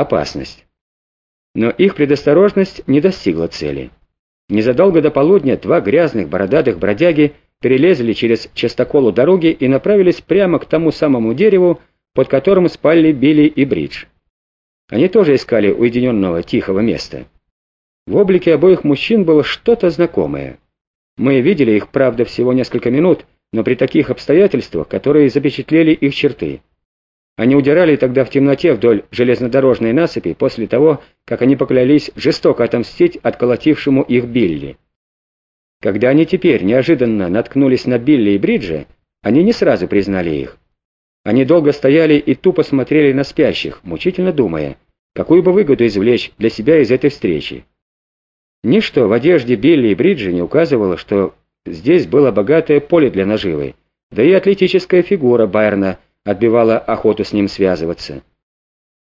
опасность. Но их предосторожность не достигла цели. Незадолго до полудня два грязных бородатых бродяги перелезли через частоколу дороги и направились прямо к тому самому дереву, под которым спали Билли и Бридж. Они тоже искали уединенного тихого места. В облике обоих мужчин было что-то знакомое. Мы видели их, правда, всего несколько минут, но при таких обстоятельствах, которые запечатлели их черты. Они удирали тогда в темноте вдоль железнодорожной насыпи после того, как они поклялись жестоко отомстить отколотившему их Билли. Когда они теперь неожиданно наткнулись на Билли и Бриджа, они не сразу признали их. Они долго стояли и тупо смотрели на спящих, мучительно думая, какую бы выгоду извлечь для себя из этой встречи. Ничто в одежде Билли и Бриджа не указывало, что здесь было богатое поле для наживы, да и атлетическая фигура Байерна отбивала охоту с ним связываться.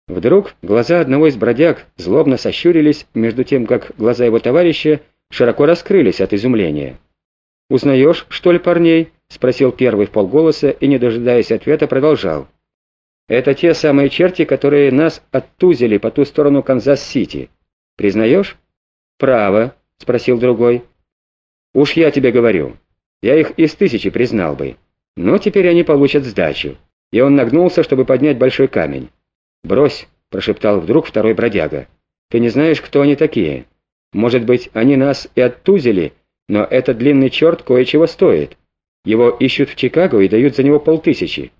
Вдруг глаза одного из бродяг злобно сощурились, между тем, как глаза его товарища широко раскрылись от изумления. «Узнаешь, что ли, парней?» — спросил первый в полголоса и, не дожидаясь ответа, продолжал. «Это те самые черти, которые нас оттузили по ту сторону Канзас-Сити. Признаешь?» «Право», — спросил другой. «Уж я тебе говорю. Я их из тысячи признал бы. Но теперь они получат сдачу и он нагнулся, чтобы поднять большой камень. «Брось», — прошептал вдруг второй бродяга. «Ты не знаешь, кто они такие? Может быть, они нас и оттузили, но этот длинный черт кое-чего стоит. Его ищут в Чикаго и дают за него полтысячи».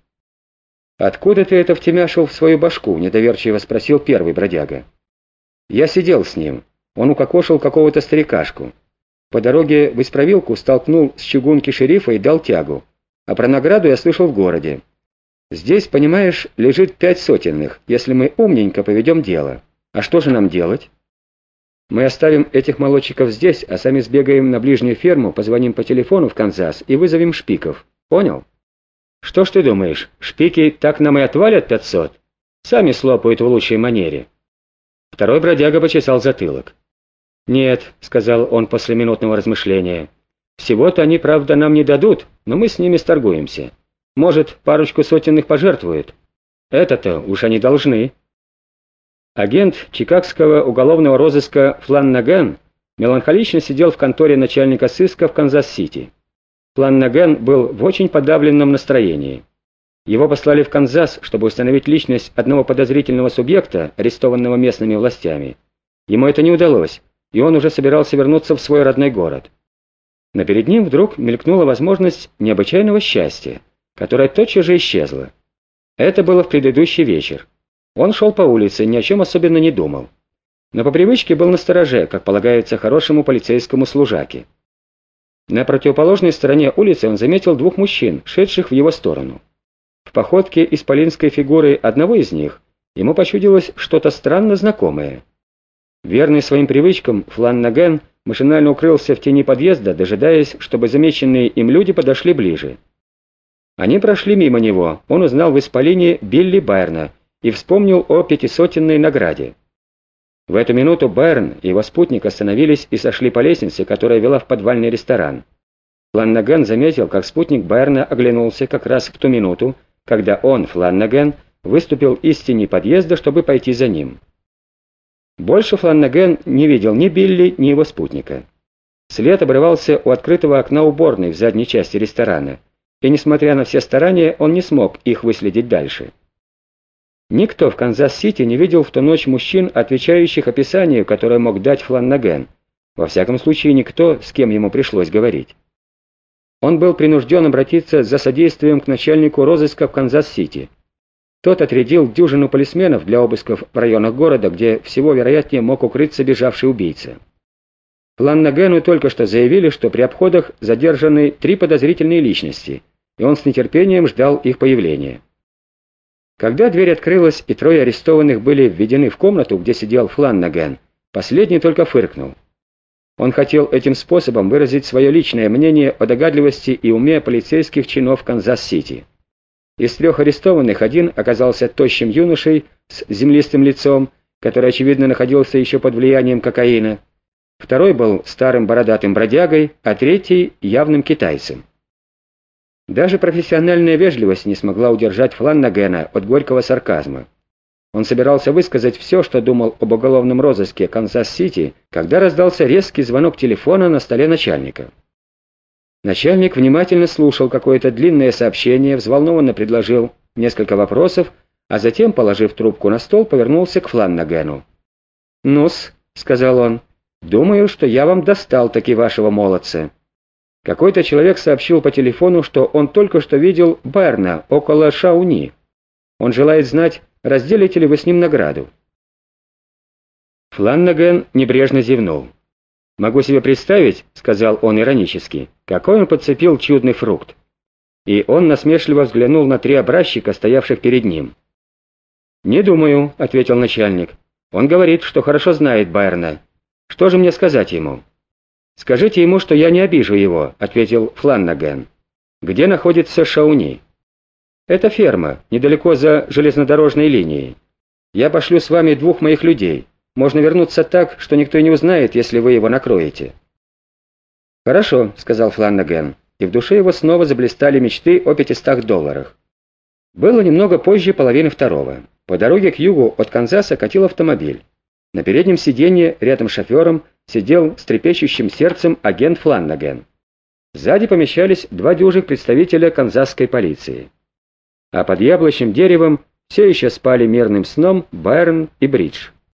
«Откуда ты это втемяшил в свою башку?» — недоверчиво спросил первый бродяга. «Я сидел с ним. Он укокошил какого-то старикашку. По дороге в исправилку столкнул с чугунки шерифа и дал тягу. А про награду я слышал в городе. Здесь, понимаешь, лежит пять сотенных, если мы умненько поведем дело. А что же нам делать? Мы оставим этих молодчиков здесь, а сами сбегаем на ближнюю ферму, позвоним по телефону в Канзас и вызовем шпиков. Понял? Что ж ты думаешь, шпики так нам и отвалят пятьсот? Сами слопают в лучшей манере. Второй бродяга почесал затылок. «Нет», — сказал он после минутного размышления, — «всего-то они, правда, нам не дадут, но мы с ними сторгуемся». Может, парочку сотенных пожертвует. Это-то уж они должны. Агент чикагского уголовного розыска Фланнаган меланхолично сидел в конторе начальника сыска в Канзас-Сити. Фланнаган был в очень подавленном настроении. Его послали в Канзас, чтобы установить личность одного подозрительного субъекта, арестованного местными властями. Ему это не удалось, и он уже собирался вернуться в свой родной город. Но перед ним вдруг мелькнула возможность необычайного счастья которая тотчас же исчезла. Это было в предыдущий вечер. Он шел по улице, ни о чем особенно не думал. Но по привычке был настороже, как полагается хорошему полицейскому служаке. На противоположной стороне улицы он заметил двух мужчин, шедших в его сторону. В походке исполинской фигуры одного из них ему почудилось что-то странно знакомое. Верный своим привычкам, Фланнаген машинально укрылся в тени подъезда, дожидаясь, чтобы замеченные им люди подошли ближе. Они прошли мимо него, он узнал в исполине Билли Байерна и вспомнил о пятисотенной награде. В эту минуту Байерн и его спутник остановились и сошли по лестнице, которая вела в подвальный ресторан. Фланнаген заметил, как спутник Байерна оглянулся как раз в ту минуту, когда он, Фланнаген, выступил из тени подъезда, чтобы пойти за ним. Больше Фланнаген не видел ни Билли, ни его спутника. След обрывался у открытого окна уборной в задней части ресторана и, несмотря на все старания, он не смог их выследить дальше. Никто в Канзас-Сити не видел в ту ночь мужчин, отвечающих описанию, которое мог дать Фланнаген. Во всяком случае, никто, с кем ему пришлось говорить. Он был принужден обратиться за содействием к начальнику розыска в Канзас-Сити. Тот отрядил дюжину полисменов для обысков в районах города, где всего вероятнее мог укрыться бежавший убийца. Фланнагену только что заявили, что при обходах задержаны три подозрительные личности – и он с нетерпением ждал их появления. Когда дверь открылась и трое арестованных были введены в комнату, где сидел Фланнаген, последний только фыркнул. Он хотел этим способом выразить свое личное мнение о догадливости и уме полицейских чинов Канзас-Сити. Из трех арестованных один оказался тощим юношей с землистым лицом, который, очевидно, находился еще под влиянием кокаина. Второй был старым бородатым бродягой, а третий — явным китайцем. Даже профессиональная вежливость не смогла удержать Фланнагена от горького сарказма. Он собирался высказать все, что думал об уголовном розыске Канзас-Сити, когда раздался резкий звонок телефона на столе начальника. Начальник внимательно слушал какое-то длинное сообщение, взволнованно предложил несколько вопросов, а затем, положив трубку на стол, повернулся к Фланнагену. «Ну-с», — сказал он, — «думаю, что я вам достал таки вашего молодца». Какой-то человек сообщил по телефону, что он только что видел Берна около Шауни. Он желает знать, разделите ли вы с ним награду. Фланнаген небрежно зевнул. «Могу себе представить», — сказал он иронически, — «какой он подцепил чудный фрукт». И он насмешливо взглянул на три образчика, стоявших перед ним. «Не думаю», — ответил начальник. «Он говорит, что хорошо знает Байерна. Что же мне сказать ему?» «Скажите ему, что я не обижу его», — ответил Фланнаген. «Где находится Шауни?» «Это ферма, недалеко за железнодорожной линией. Я пошлю с вами двух моих людей». Можно вернуться так, что никто не узнает, если вы его накроете». «Хорошо», — сказал Фланнаген, и в душе его снова заблистали мечты о 500 долларах. Было немного позже половины второго. По дороге к югу от Канзаса катил автомобиль. На переднем сиденье рядом с шофером сидел с трепещущим сердцем агент Фланнаген. Сзади помещались два дюжих представителя канзасской полиции. А под яблочным деревом все еще спали мирным сном Байрон и Бридж.